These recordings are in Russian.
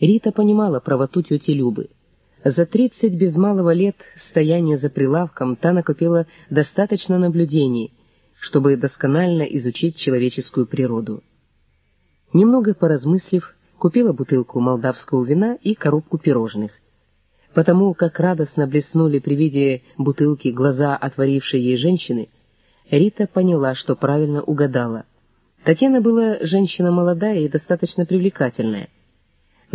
Рита понимала правоту тети Любы. За тридцать без малого лет стояния за прилавком та накопила достаточно наблюдений, чтобы досконально изучить человеческую природу. Немного поразмыслив, купила бутылку молдавского вина и коробку пирожных. Потому как радостно блеснули при виде бутылки глаза отворившей ей женщины, Рита поняла, что правильно угадала. Татьяна была женщина молодая и достаточно привлекательная,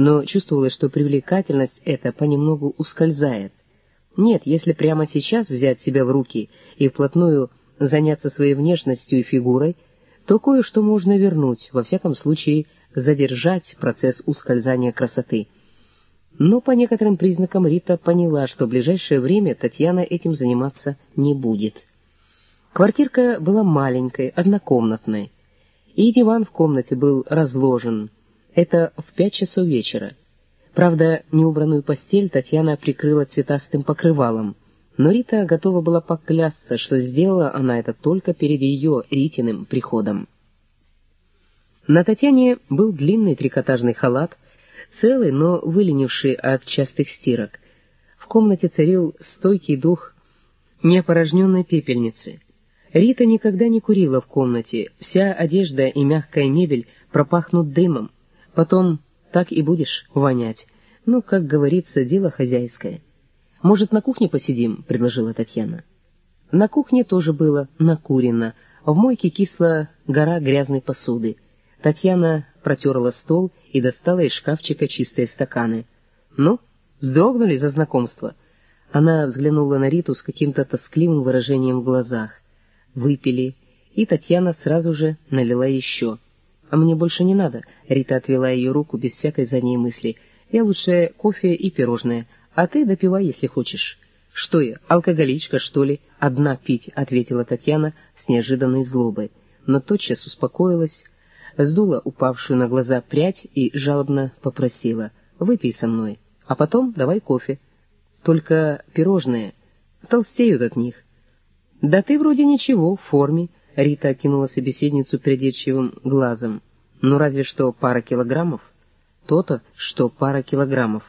но чувствовалось, что привлекательность эта понемногу ускользает. Нет, если прямо сейчас взять себя в руки и вплотную заняться своей внешностью и фигурой, то кое-что можно вернуть, во всяком случае задержать процесс ускользания красоты. Но по некоторым признакам Рита поняла, что в ближайшее время Татьяна этим заниматься не будет. Квартирка была маленькой, однокомнатной, и диван в комнате был разложен. Это в пять часов вечера. Правда, неубранную постель Татьяна прикрыла цветастым покрывалом, но Рита готова была поклясться, что сделала она это только перед ее Ритиным приходом. На Татьяне был длинный трикотажный халат, целый, но выленивший от частых стирок. В комнате царил стойкий дух неопорожненной пепельницы. Рита никогда не курила в комнате, вся одежда и мягкая мебель пропахнут дымом, потом так и будешь вонять. Ну, как говорится, дело хозяйское. «Может, на кухне посидим?» — предложила Татьяна. На кухне тоже было накурено, в мойке кисла гора грязной посуды. Татьяна протерла стол и достала из шкафчика чистые стаканы. «Ну, вздрогнули за знакомство?» Она взглянула на Риту с каким-то тоскливым выражением в глазах. Выпили, и Татьяна сразу же налила еще. «А мне больше не надо», — Рита отвела ее руку без всякой задней мысли. «Я лучше кофе и пирожное, а ты допивай, если хочешь». «Что я, алкоголичка, что ли? Одна пить», — ответила Татьяна с неожиданной злобой, но тотчас успокоилась, сдула упавшую на глаза прядь и жалобно попросила «Выпей со мной, а потом давай кофе. Только пирожные толстеют от них». «Да ты вроде ничего, в форме», — Рита окинула собеседницу придирчивым глазом. «Ну разве что пара килограммов?» «То-то, что пара килограммов.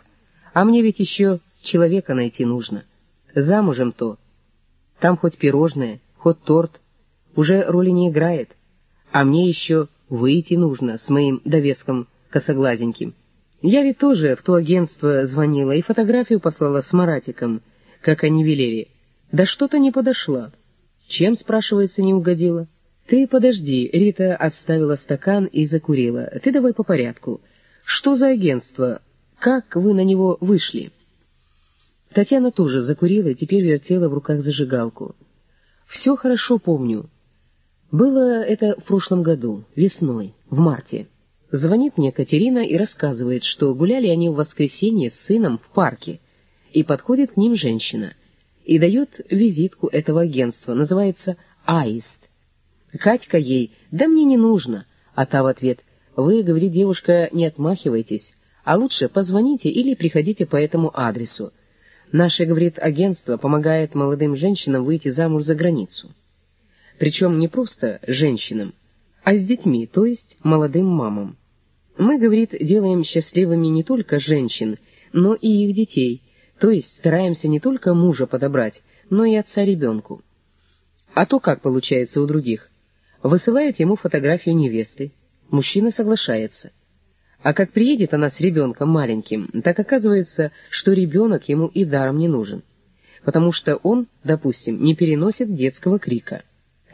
А мне ведь еще человека найти нужно. Замужем то. Там хоть пирожное, хоть торт, уже роли не играет. А мне еще выйти нужно с моим довеском косоглазеньким. Я ведь тоже в то агентство звонила и фотографию послала с Маратиком, как они велели. Да что-то не подошла. Чем, спрашивается, не угодила? Ты подожди, Рита отставила стакан и закурила. Ты давай по порядку. Что за агентство? Как вы на него вышли? Татьяна тоже закурила и теперь вертела в руках зажигалку. Все хорошо помню. Было это в прошлом году, весной, в марте. Звонит мне Катерина и рассказывает, что гуляли они в воскресенье с сыном в парке, и подходит к ним женщина — и дает визитку этого агентства, называется «Аист». Катька ей «Да мне не нужно», а та в ответ «Вы, — говорит девушка, — не отмахивайтесь, а лучше позвоните или приходите по этому адресу. Наше, — говорит, — агентство помогает молодым женщинам выйти замуж за границу. Причем не просто женщинам, а с детьми, то есть молодым мамам. Мы, — говорит, — делаем счастливыми не только женщин, но и их детей — то есть стараемся не только мужа подобрать, но и отца ребенку. А то как получается у других? Высылают ему фотографию невесты, мужчина соглашается. А как приедет она с ребенком маленьким, так оказывается, что ребенок ему и даром не нужен, потому что он, допустим, не переносит детского крика.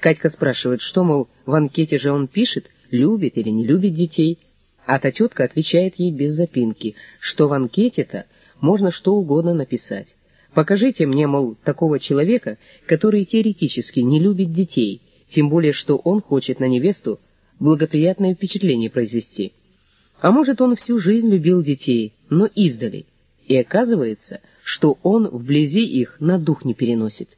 Катька спрашивает, что, мол, в анкете же он пишет, любит или не любит детей, а та тетка отвечает ей без запинки, что в анкете-то можно что угодно написать. Покажите мне, мол, такого человека, который теоретически не любит детей, тем более что он хочет на невесту благоприятное впечатление произвести. А может, он всю жизнь любил детей, но издали, и оказывается, что он вблизи их на дух не переносит.